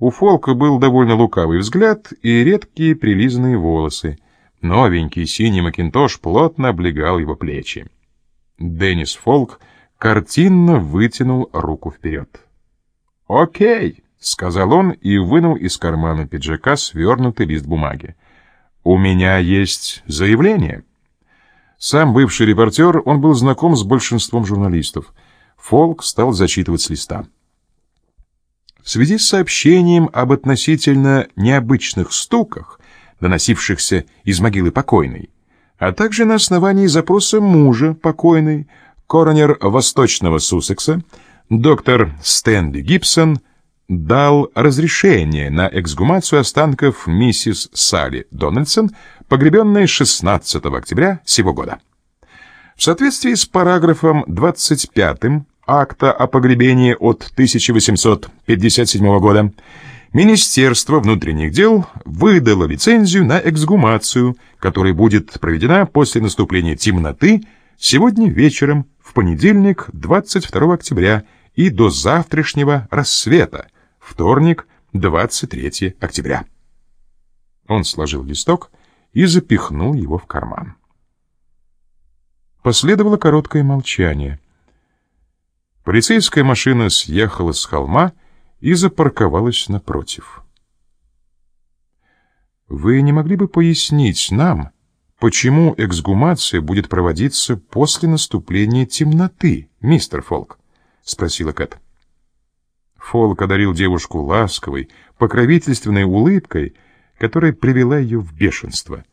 У Фолка был довольно лукавый взгляд и редкие прилизанные волосы. Новенький синий макинтош плотно облегал его плечи. Деннис Фолк картинно вытянул руку вперед. «Окей», — сказал он и вынул из кармана пиджака свернутый лист бумаги. «У меня есть заявление». Сам бывший репортер, он был знаком с большинством журналистов. Фолк стал зачитывать с листа. В связи с сообщением об относительно необычных стуках, доносившихся из могилы покойной, а также на основании запроса мужа покойной, коронер Восточного Суссекса, доктор Стэнли Гибсон, дал разрешение на эксгумацию останков миссис Салли Дональдсон, погребенной 16 октября сего года. В соответствии с параграфом 25 акта о погребении от 1857 года, Министерство внутренних дел выдало лицензию на эксгумацию, которая будет проведена после наступления темноты сегодня вечером, в понедельник, 22 октября, и до завтрашнего рассвета, вторник, 23 октября. Он сложил листок и запихнул его в карман. Последовало короткое молчание. Полицейская машина съехала с холма и запарковалась напротив. «Вы не могли бы пояснить нам, почему эксгумация будет проводиться после наступления темноты, мистер Фолк?» — спросила Кэт. Фолк одарил девушку ласковой, покровительственной улыбкой, которая привела ее в бешенство.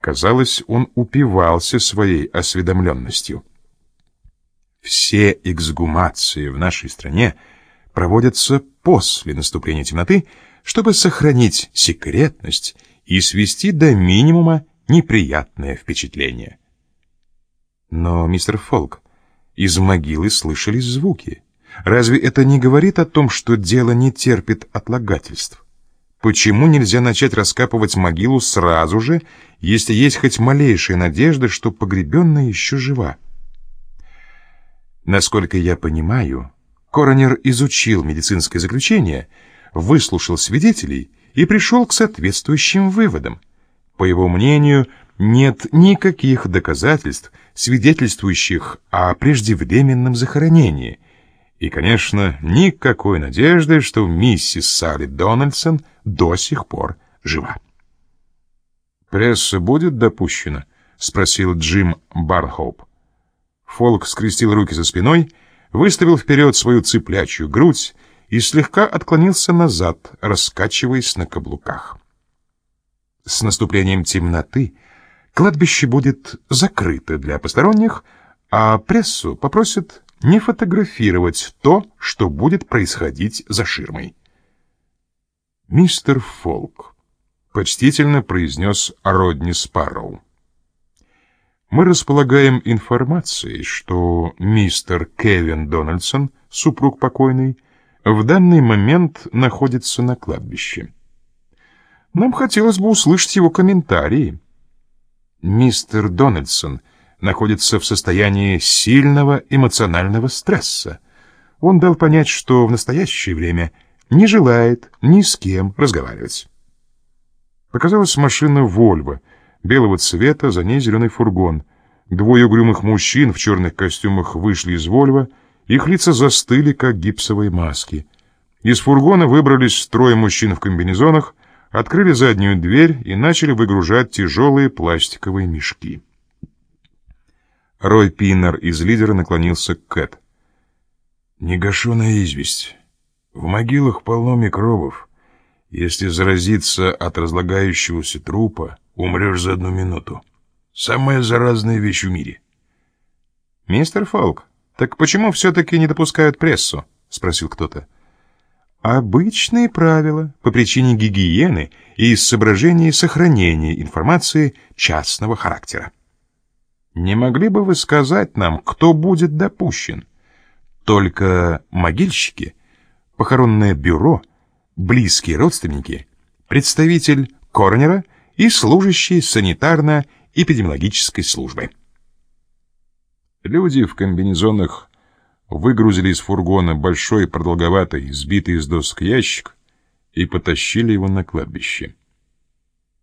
Казалось, он упивался своей осведомленностью. Все эксгумации в нашей стране проводятся после наступления темноты, чтобы сохранить секретность и свести до минимума неприятное впечатление. Но, мистер Фолк, из могилы слышались звуки. Разве это не говорит о том, что дело не терпит отлагательств? Почему нельзя начать раскапывать могилу сразу же, если есть хоть малейшая надежда, что погребенная еще жива? Насколько я понимаю, коронер изучил медицинское заключение, выслушал свидетелей и пришел к соответствующим выводам. По его мнению, нет никаких доказательств, свидетельствующих о преждевременном захоронении – и, конечно, никакой надежды, что миссис Салли Дональдсон до сих пор жива. «Пресса будет допущена?» — спросил Джим Бархоуп. Фолк скрестил руки за спиной, выставил вперед свою цыплячью грудь и слегка отклонился назад, раскачиваясь на каблуках. С наступлением темноты кладбище будет закрыто для посторонних, а прессу попросят не фотографировать то, что будет происходить за ширмой. «Мистер Фолк», — почтительно произнес Родни Спарроу, «мы располагаем информацией, что мистер Кевин Дональдсон, супруг покойный, в данный момент находится на кладбище. Нам хотелось бы услышать его комментарии». «Мистер Дональдсон», — находится в состоянии сильного эмоционального стресса. Он дал понять, что в настоящее время не желает ни с кем разговаривать. Показалась машина «Вольво», белого цвета, за ней зеленый фургон. Двое угрюмых мужчин в черных костюмах вышли из «Вольво», их лица застыли, как гипсовые маски. Из фургона выбрались трое мужчин в комбинезонах, открыли заднюю дверь и начали выгружать тяжелые пластиковые мешки. Рой Пиннер из лидера наклонился к Кэт. «Негашенная известь. В могилах полно микробов. Если заразиться от разлагающегося трупа, умрешь за одну минуту. Самая заразная вещь в мире». «Мистер Фолк, так почему все-таки не допускают прессу?» — спросил кто-то. «Обычные правила по причине гигиены и из соображений сохранения информации частного характера». Не могли бы вы сказать нам, кто будет допущен? Только могильщики, похоронное бюро, близкие родственники, представитель коронера и служащие санитарно-эпидемиологической службы. Люди в комбинезонах выгрузили из фургона большой продолговатый, сбитый из досок ящик и потащили его на кладбище.